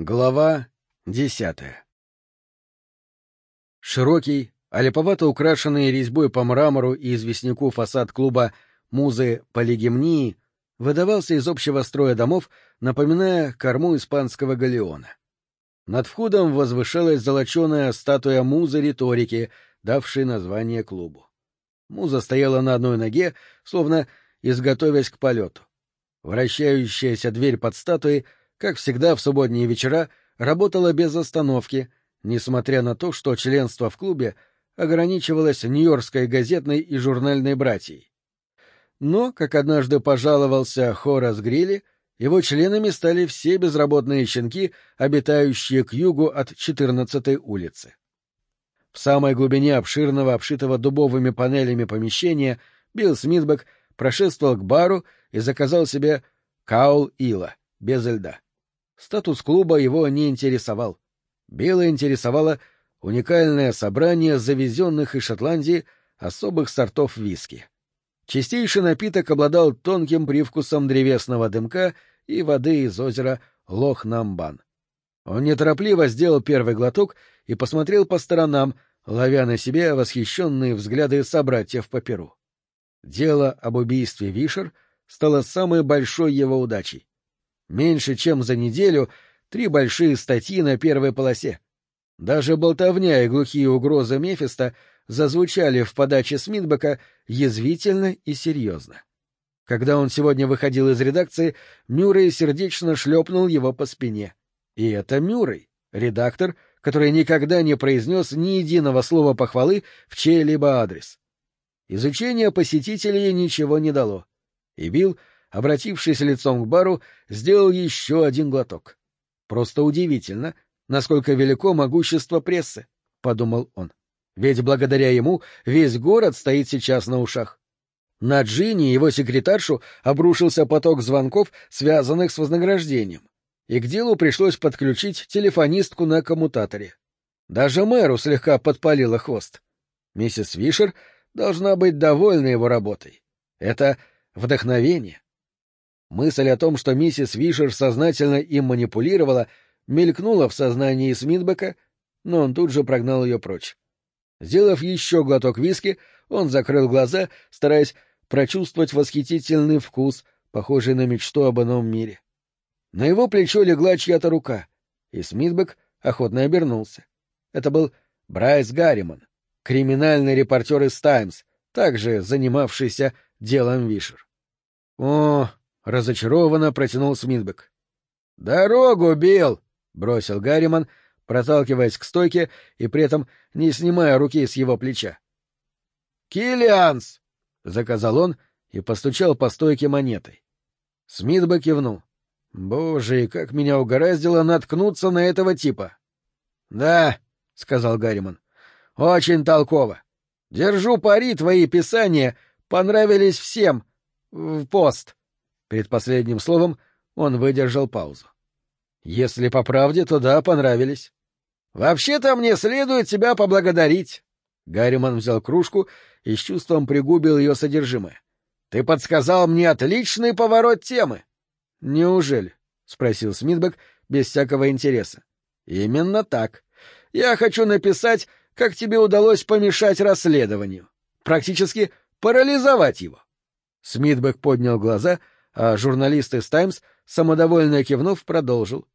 Глава десятая Широкий, олиповато украшенный резьбой по мрамору и известняку фасад клуба «Музы полигемнии» выдавался из общего строя домов, напоминая корму испанского галеона. Над входом возвышалась золоченая статуя музы риторики, давшей название клубу. Муза стояла на одной ноге, словно изготовясь к полету. Вращающаяся дверь под статуей — как всегда в субботние вечера, работала без остановки, несмотря на то, что членство в клубе ограничивалось Нью-Йоркской газетной и журнальной братьей. Но, как однажды пожаловался Хорас Грилли, его членами стали все безработные щенки, обитающие к югу от 14-й улицы. В самой глубине обширного, обшитого дубовыми панелями помещения Билл Смитбек прошествовал к бару и заказал себе каул ила, без льда. Статус клуба его не интересовал. Билла интересовало уникальное собрание завезенных из Шотландии особых сортов виски. Чистейший напиток обладал тонким привкусом древесного дымка и воды из озера Лох-Намбан. Он неторопливо сделал первый глоток и посмотрел по сторонам, ловя на себе восхищенные взгляды собратьев по перу. Дело об убийстве Вишер стало самой большой его удачей. Меньше чем за неделю три большие статьи на первой полосе. Даже болтовня и глухие угрозы Мефиста зазвучали в подаче Смитбека язвительно и серьезно. Когда он сегодня выходил из редакции, Мюррей сердечно шлепнул его по спине. И это Мюррей, редактор, который никогда не произнес ни единого слова похвалы в чей-либо адрес. Изучение посетителей ничего не дало. И Билл обратившись лицом к бару, сделал еще один глоток. Просто удивительно, насколько велико могущество прессы, — подумал он. Ведь благодаря ему весь город стоит сейчас на ушах. На Джинни и его секретаршу обрушился поток звонков, связанных с вознаграждением, и к делу пришлось подключить телефонистку на коммутаторе. Даже мэру слегка подпалило хвост. Миссис Вишер должна быть довольна его работой. Это вдохновение. Мысль о том, что миссис Вишер сознательно им манипулировала, мелькнула в сознании Смитбека, но он тут же прогнал ее прочь. Сделав еще глоток виски, он закрыл глаза, стараясь прочувствовать восхитительный вкус, похожий на мечту об ином мире. На его плечо легла чья-то рука, и Смитбек охотно обернулся. Это был Брайс Гарриман, криминальный репортер из «Таймс», также занимавшийся делом Вишер. О, разочарованно протянул Смитбек. «Дорогу, Билл!» — бросил Гарриман, проталкиваясь к стойке и при этом не снимая руки с его плеча. «Киллианс!» — заказал он и постучал по стойке монетой. Смитбек кивнул. «Боже, как меня угораздило наткнуться на этого типа!» «Да», — сказал Гарриман, — «очень толково. Держу пари, твои писания понравились всем в пост. Перед последним словом он выдержал паузу. Если по правде, то да, понравились. Вообще-то мне следует тебя поблагодарить. Гарриман взял кружку и с чувством пригубил ее содержимое. Ты подсказал мне отличный поворот темы. Неужели? спросил Смитбек без всякого интереса. Именно так. Я хочу написать, как тебе удалось помешать расследованию. Практически парализовать его. Смитбек поднял глаза — а журналист из «Таймс», самодовольно кивнув, продолжил.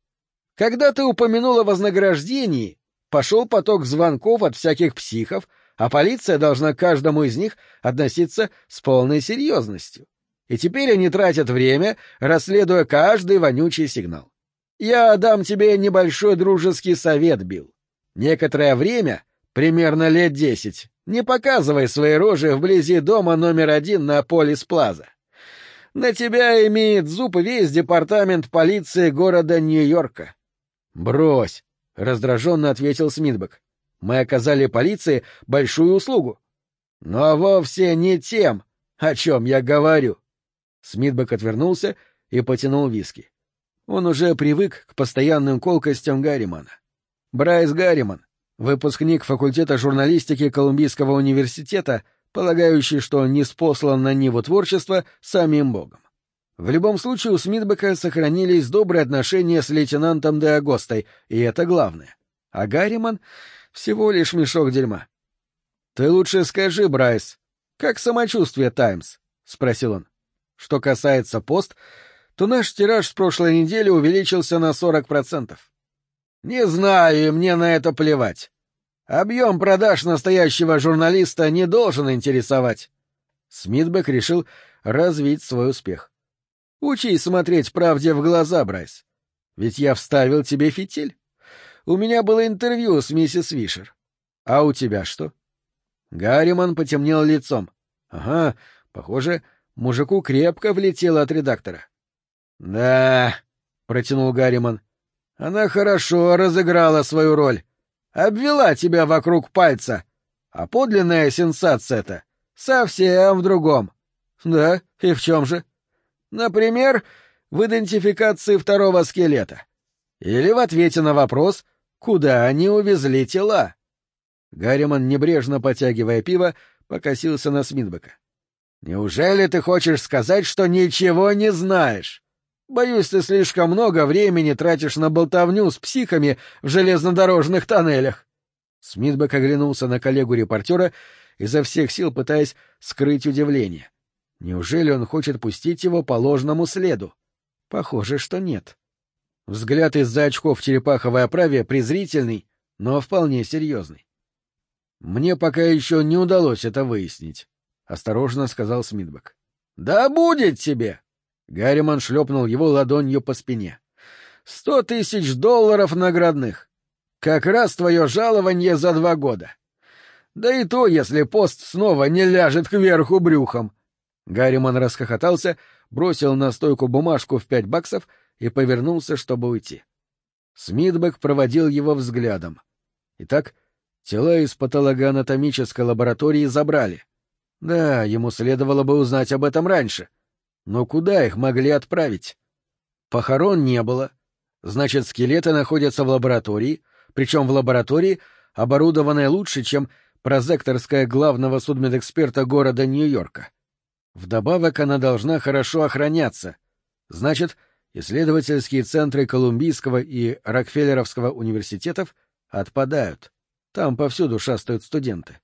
«Когда ты упомянул о вознаграждении, пошел поток звонков от всяких психов, а полиция должна к каждому из них относиться с полной серьезностью. И теперь они тратят время, расследуя каждый вонючий сигнал. Я дам тебе небольшой дружеский совет, Билл. Некоторое время, примерно лет десять, не показывай свои рожи вблизи дома номер один на Полис Плаза. На тебя имеет зуб весь департамент полиции города Нью-Йорка. — Брось, — раздраженно ответил Смитбек. — Мы оказали полиции большую услугу. — Но вовсе не тем, о чем я говорю. Смитбек отвернулся и потянул виски. Он уже привык к постоянным колкостям Гарримана. Брайс Гарриман, выпускник факультета журналистики Колумбийского университета, полагающий, что не спослан на Ниву творчества самим Богом. В любом случае у Смитбека сохранились добрые отношения с лейтенантом де Агостой, и это главное. А Гарриман — всего лишь мешок дерьма. — Ты лучше скажи, Брайс, как самочувствие «Таймс»? — спросил он. — Что касается пост, то наш тираж с прошлой недели увеличился на сорок процентов. — Не знаю, и мне на это плевать. Объем продаж настоящего журналиста не должен интересовать. Смитбек решил развить свой успех. Учись смотреть правде в глаза, Брайс. Ведь я вставил тебе фитиль. У меня было интервью с миссис Вишер. А у тебя что? Гарриман потемнел лицом. Ага, похоже, мужику крепко влетело от редактора. Да, протянул Гарриман. Она хорошо разыграла свою роль. Обвела тебя вокруг пальца. А подлинная сенсация-то совсем в другом. Да, и в чем же? Например, в идентификации второго скелета. Или в ответе на вопрос, куда они увезли тела. Гарриман, небрежно потягивая пиво, покосился на Смитбека. «Неужели ты хочешь сказать, что ничего не знаешь? Боюсь, ты слишком много времени тратишь на болтовню с психами в железнодорожных тоннелях». Смитбек оглянулся на коллегу-репортера, изо всех сил пытаясь скрыть удивление. Неужели он хочет пустить его по ложному следу? Похоже, что нет. Взгляд из-за очков черепаховой оправе презрительный, но вполне серьезный. «Мне пока еще не удалось это выяснить», — осторожно сказал Смитбек. «Да будет тебе!» Гарриман шлепнул его ладонью по спине. «Сто тысяч долларов наградных. Как раз твое жалование за два года. Да и то, если пост снова не ляжет кверху брюхом. Гарриман расхохотался, бросил на стойку бумажку в пять баксов и повернулся, чтобы уйти. Смитбек проводил его взглядом. Итак, тела из патологоанатомической лаборатории забрали. Да, ему следовало бы узнать об этом раньше. Но куда их могли отправить? Похорон не было. Значит, скелеты находятся в лаборатории, причем в лаборатории, оборудованной лучше, чем прозекторская главного судмедэксперта города Нью-Йорка. Вдобавок она должна хорошо охраняться. Значит, исследовательские центры Колумбийского и Рокфеллеровского университетов отпадают. Там повсюду шастают студенты.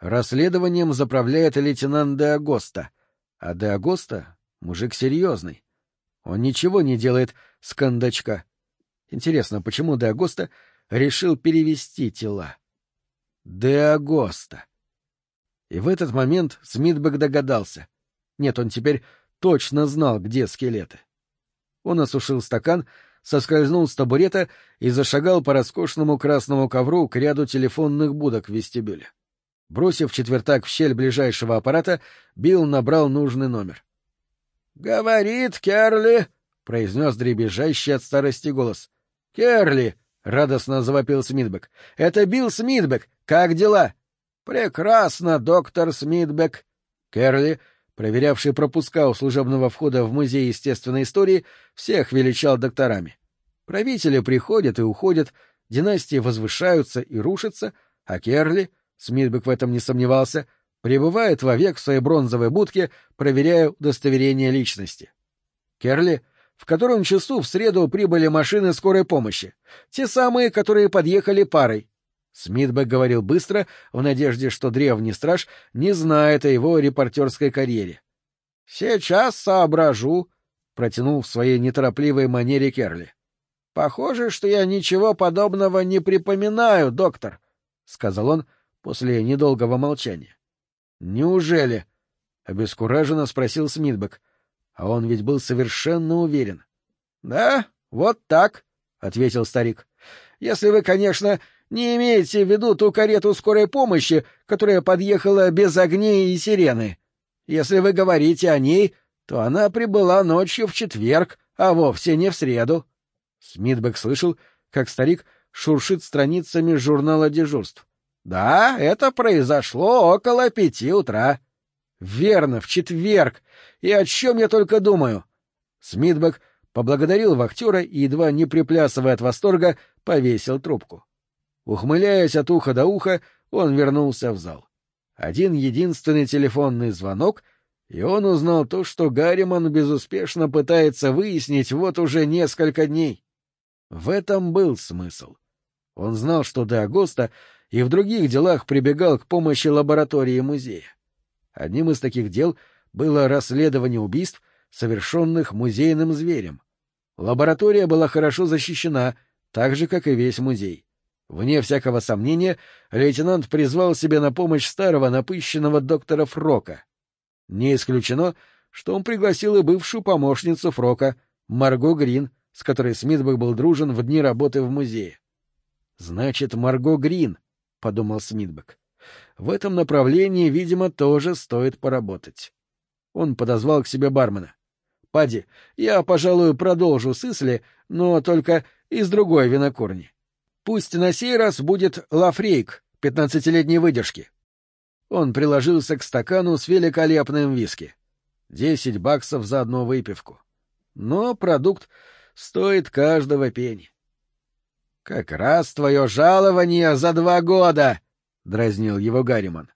Расследованием заправляет лейтенант Де Агоста, а Де Агоста — мужик серьезный. Он ничего не делает с кондачка. Интересно, почему Де Агоста решил перевести тела? Де Агоста. И в этот момент Смитбек догадался — нет, он теперь точно знал, где скелеты. Он осушил стакан, соскользнул с табурета и зашагал по роскошному красному ковру к ряду телефонных будок в вестибюле. Бросив четвертак в щель ближайшего аппарата, Билл набрал нужный номер. — Говорит Керли, — произнес дребезжащий от старости голос. — Керли, — радостно завопил Смитбек. — Это Билл Смитбек. Как дела? — Прекрасно, доктор Смитбек. Керли проверявший пропуска у служебного входа в Музей естественной истории, всех величал докторами. Правители приходят и уходят, династии возвышаются и рушатся, а Керли, Смитбек в этом не сомневался, пребывает вовек в своей бронзовой будке, проверяя удостоверение личности. Керли, в котором часу в среду прибыли машины скорой помощи, те самые, которые подъехали парой, Смитбек говорил быстро, в надежде, что древний страж не знает о его репортерской карьере. — Сейчас соображу, — протянул в своей неторопливой манере Керли. — Похоже, что я ничего подобного не припоминаю, доктор, — сказал он после недолгого молчания. — Неужели? — обескураженно спросил Смитбек. А он ведь был совершенно уверен. — Да, вот так, — ответил старик. — Если вы, конечно, не имеете в виду ту карету скорой помощи, которая подъехала без огней и сирены. Если вы говорите о ней, то она прибыла ночью в четверг, а вовсе не в среду. Смитбек слышал, как старик шуршит страницами журнала дежурств. Да, это произошло около пяти утра. Верно, в четверг. И о чем я только думаю? Смитбек поблагодарил вахтера и, едва не приплясывая от восторга, повесил трубку. Ухмыляясь от уха до уха, он вернулся в зал. Один единственный телефонный звонок, И он узнал то, что Гарриман безуспешно пытается выяснить вот уже несколько дней. В этом был смысл. Он знал, что до Агоста и в других делах прибегал к помощи лаборатории музея. Одним из таких дел было расследование убийств, совершенных музейным зверем. Лаборатория была хорошо защищена, так же, как и весь музей. Вне всякого сомнения, лейтенант призвал себе на помощь старого напыщенного доктора Фрока. Не исключено, что он пригласил и бывшую помощницу Фрока, Марго Грин, с которой Смитбек был дружен в дни работы в музее. «Значит, Марго Грин», — подумал Смитбек. «В этом направлении, видимо, тоже стоит поработать». Он подозвал к себе бармена. Пади, я, пожалуй, продолжу с Исли, но только из другой винокурни. Пусть на сей раз будет Лафрейк, пятнадцатилетней выдержки. Он приложился к стакану с великолепным виски. Десять баксов за одну выпивку. Но продукт стоит каждого пени. — Как раз твое жалование за два года! — дразнил его Гарриман.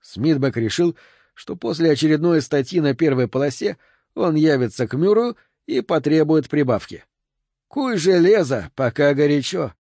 Смитбек решил, что после очередной статьи на первой полосе он явится к Мюру и потребует прибавки. Куй железо, пока горячо.